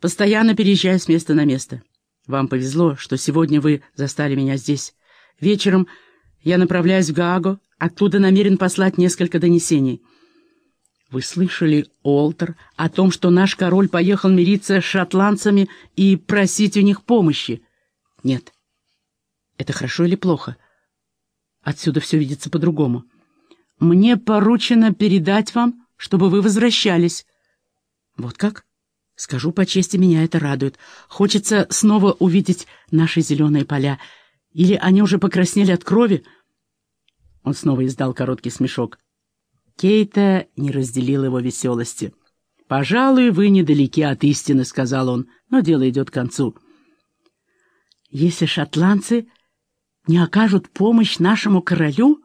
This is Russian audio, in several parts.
Постоянно переезжаю с места на место. Вам повезло, что сегодня вы застали меня здесь. Вечером я направляюсь в Гааго, оттуда намерен послать несколько донесений. Вы слышали, Олтер, о том, что наш король поехал мириться с шотландцами и просить у них помощи? Нет. Это хорошо или плохо? Отсюда все видится по-другому. Мне поручено передать вам, чтобы вы возвращались. Вот как? Скажу по чести, меня это радует. Хочется снова увидеть наши зеленые поля. Или они уже покраснели от крови? Он снова издал короткий смешок. Кейта не разделил его веселости. «Пожалуй, вы недалеки от истины», — сказал он, — «но дело идет к концу». «Если шотландцы не окажут помощь нашему королю...»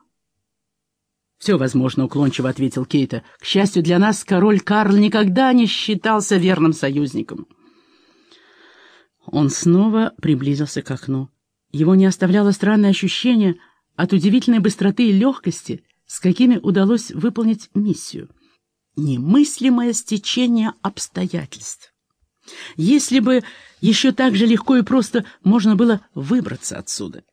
«Все возможно», — уклончиво ответил Кейта. «К счастью для нас, король Карл никогда не считался верным союзником». Он снова приблизился к окну. Его не оставляло странное ощущение от удивительной быстроты и легкости, с какими удалось выполнить миссию. Немыслимое стечение обстоятельств. Если бы еще так же легко и просто можно было выбраться отсюда.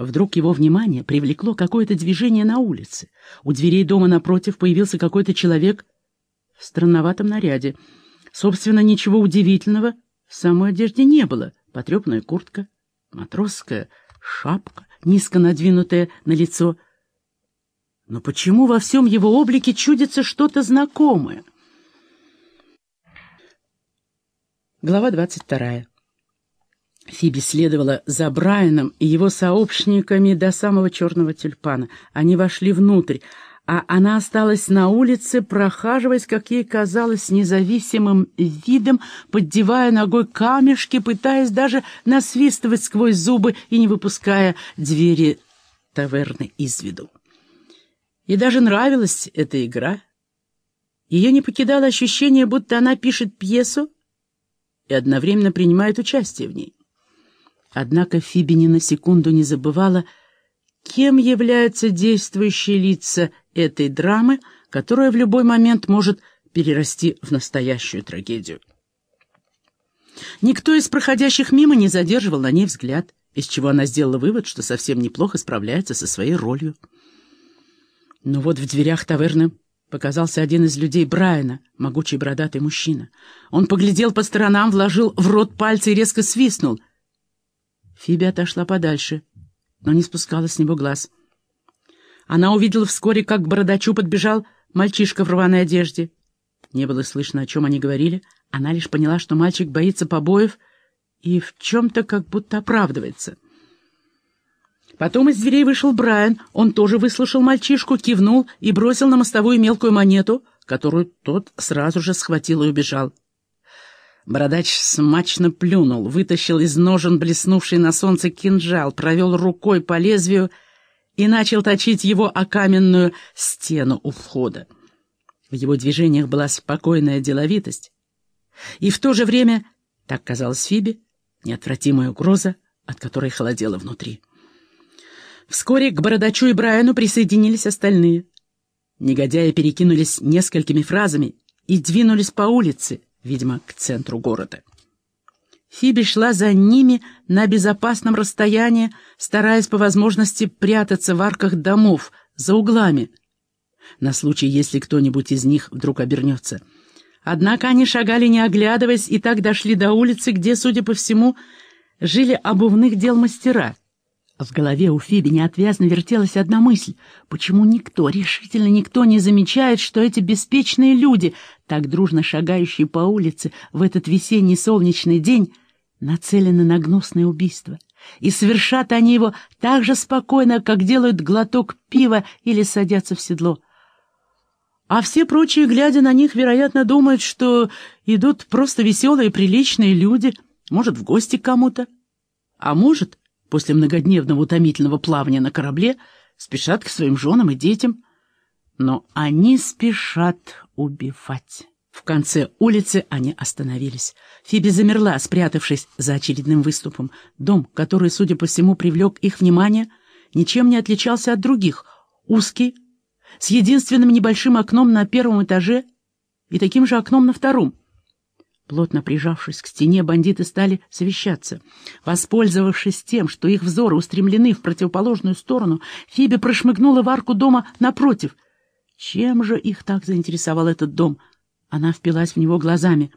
Вдруг его внимание привлекло какое-то движение на улице. У дверей дома напротив появился какой-то человек в странноватом наряде. Собственно, ничего удивительного в самой одежде не было. Потрепанная куртка, матросская шапка, низко надвинутая на лицо. Но почему во всем его облике чудится что-то знакомое? Глава двадцать вторая. Фиби следовала за Брайаном и его сообщниками до самого черного тюльпана. Они вошли внутрь, а она осталась на улице, прохаживаясь, как ей казалось, независимым видом, поддевая ногой камешки, пытаясь даже насвистывать сквозь зубы и не выпуская двери таверны из виду. И даже нравилась эта игра. Ее не покидало ощущение, будто она пишет пьесу и одновременно принимает участие в ней. Однако Фиби ни на секунду не забывала, кем являются действующие лица этой драмы, которая в любой момент может перерасти в настоящую трагедию. Никто из проходящих мимо не задерживал на ней взгляд, из чего она сделала вывод, что совсем неплохо справляется со своей ролью. Но вот в дверях таверны показался один из людей Брайана, могучий бородатый мужчина. Он поглядел по сторонам, вложил в рот пальцы и резко свистнул — Фиби отошла подальше, но не спускала с него глаз. Она увидела вскоре, как к бородачу подбежал мальчишка в рваной одежде. Не было слышно, о чем они говорили. Она лишь поняла, что мальчик боится побоев и в чем-то как будто оправдывается. Потом из дверей вышел Брайан. Он тоже выслушал мальчишку, кивнул и бросил на мостовую мелкую монету, которую тот сразу же схватил и убежал. Бородач смачно плюнул, вытащил из ножен блеснувший на солнце кинжал, провел рукой по лезвию и начал точить его о каменную стену у входа. В его движениях была спокойная деловитость, и в то же время, так казалось Фибе, неотвратимая угроза, от которой холодело внутри. Вскоре к Бородачу и Брайану присоединились остальные. Негодяи перекинулись несколькими фразами и двинулись по улице, видимо, к центру города. Фиби шла за ними на безопасном расстоянии, стараясь по возможности прятаться в арках домов, за углами, на случай, если кто-нибудь из них вдруг обернется. Однако они шагали не оглядываясь и так дошли до улицы, где, судя по всему, жили обувных дел мастера. В голове у Фиби неотвязно вертелась одна мысль. Почему никто, решительно никто не замечает, что эти беспечные люди, так дружно шагающие по улице в этот весенний солнечный день, нацелены на гнусное убийство? И совершат они его так же спокойно, как делают глоток пива или садятся в седло. А все прочие, глядя на них, вероятно, думают, что идут просто веселые, приличные люди, может, в гости к кому-то. А может, после многодневного утомительного плавания на корабле спешат к своим женам и детям. Но они спешат убивать. В конце улицы они остановились. Фиби замерла, спрятавшись за очередным выступом. Дом, который, судя по всему, привлек их внимание, ничем не отличался от других. Узкий, с единственным небольшим окном на первом этаже и таким же окном на втором. Плотно прижавшись к стене, бандиты стали совещаться. Воспользовавшись тем, что их взоры устремлены в противоположную сторону, Фиби прошмыгнула в арку дома напротив. Чем же их так заинтересовал этот дом? Она впилась в него глазами.